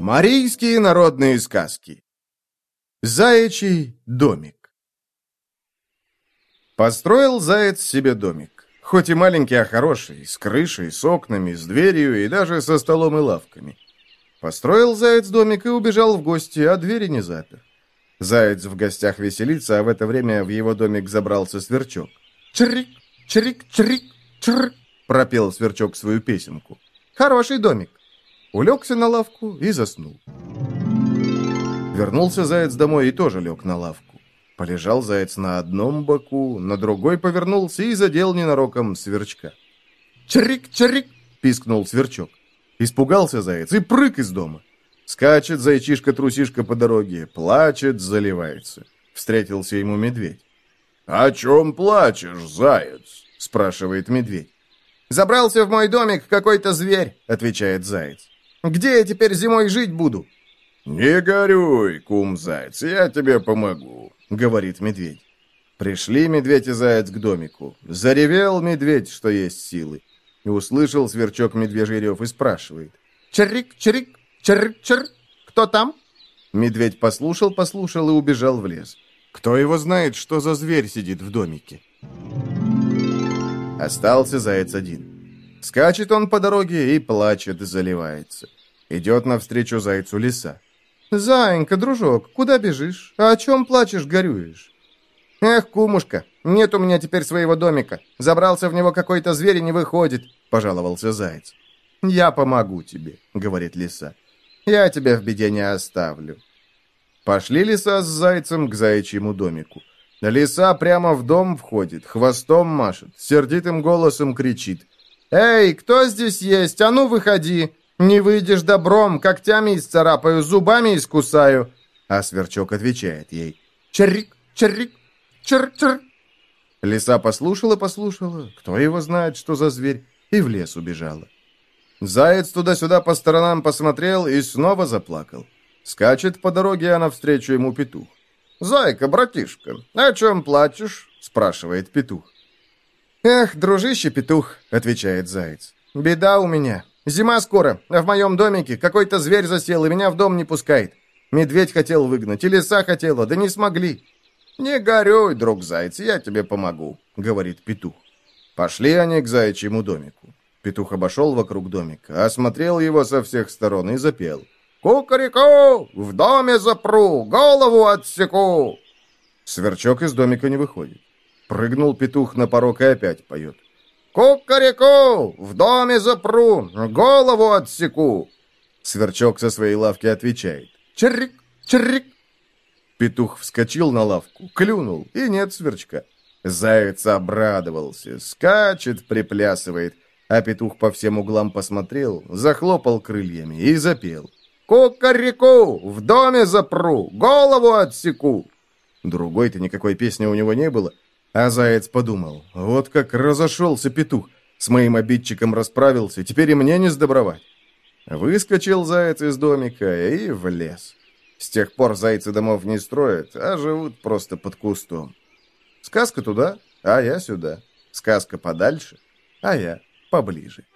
Марийские народные сказки. Заячий домик. Построил заяц себе домик. Хоть и маленький, а хороший, с крышей, с окнами, с дверью и даже со столом и лавками. Построил заяц домик и убежал в гости, а двери не запер. Заяц в гостях веселится, а в это время в его домик забрался сверчок. «Чирик, чирик, чирик, чир!» пропел сверчок свою песенку. «Хороший домик!» Улегся на лавку и заснул. Вернулся заяц домой и тоже лег на лавку. Полежал заяц на одном боку, на другой повернулся и задел ненароком сверчка. «Чирик-чирик!» — пискнул сверчок. Испугался заяц и прыг из дома. Скачет зайчишка-трусишка по дороге, плачет, заливается. Встретился ему медведь. «О чем плачешь, заяц?» — спрашивает медведь. «Забрался в мой домик какой-то зверь», — отвечает заяц. Где я теперь зимой жить буду?» «Не горюй, кум заяц, я тебе помогу», — говорит медведь. Пришли медведь и заяц к домику. Заревел медведь, что есть силы. И услышал сверчок медвежий рев и спрашивает. «Чирик, чирик, чирик, чир, кто там?» Медведь послушал, послушал и убежал в лес. Кто его знает, что за зверь сидит в домике? Остался заяц один. Скачет он по дороге и плачет, заливается. Идет навстречу зайцу лиса. «Заинька, дружок, куда бежишь? А о чем плачешь, горюешь?» «Эх, кумушка, нет у меня теперь своего домика. Забрался в него какой-то зверь и не выходит», — пожаловался заяц. «Я помогу тебе», — говорит лиса. «Я тебя в беде не оставлю». Пошли лиса с зайцем к заячьему домику. Лиса прямо в дом входит, хвостом машет, сердитым голосом кричит. «Эй, кто здесь есть? А ну, выходи! Не выйдешь добром, когтями исцарапаю, зубами искусаю!» А сверчок отвечает ей. «Чирик, чирик, чир-чир!» Лиса послушала-послушала, кто его знает, что за зверь, и в лес убежала. Заяц туда-сюда по сторонам посмотрел и снова заплакал. Скачет по дороге, а навстречу ему петух. «Зайка, братишка, о чем плачешь?» – спрашивает петух. «Эх, дружище петух», — отвечает заяц. «Беда у меня. Зима скоро, а в моем домике какой-то зверь засел и меня в дом не пускает. Медведь хотел выгнать, и лиса хотела, да не смогли». «Не горюй, друг заяц, я тебе помогу», — говорит петух. Пошли они к заячьему домику. Петух обошел вокруг домика, осмотрел его со всех сторон и запел. «Кукареку! В доме запру, голову отсеку!» Сверчок из домика не выходит. Прыгнул петух на порог и опять поет. «Кукареку! В доме запру! Голову отсеку!» Сверчок со своей лавки отвечает. «Чирик! Чирик!» Петух вскочил на лавку, клюнул, и нет сверчка. Заяц обрадовался, скачет, приплясывает, а петух по всем углам посмотрел, захлопал крыльями и запел. «Кукареку! В доме запру! Голову отсеку!» Другой-то никакой песни у него не было, а заяц подумал, вот как разошелся петух. С моим обидчиком расправился, теперь и мне не сдобровать. Выскочил заяц из домика и в лес. С тех пор зайцы домов не строят, а живут просто под кустом. Сказка туда, а я сюда. Сказка подальше, а я поближе.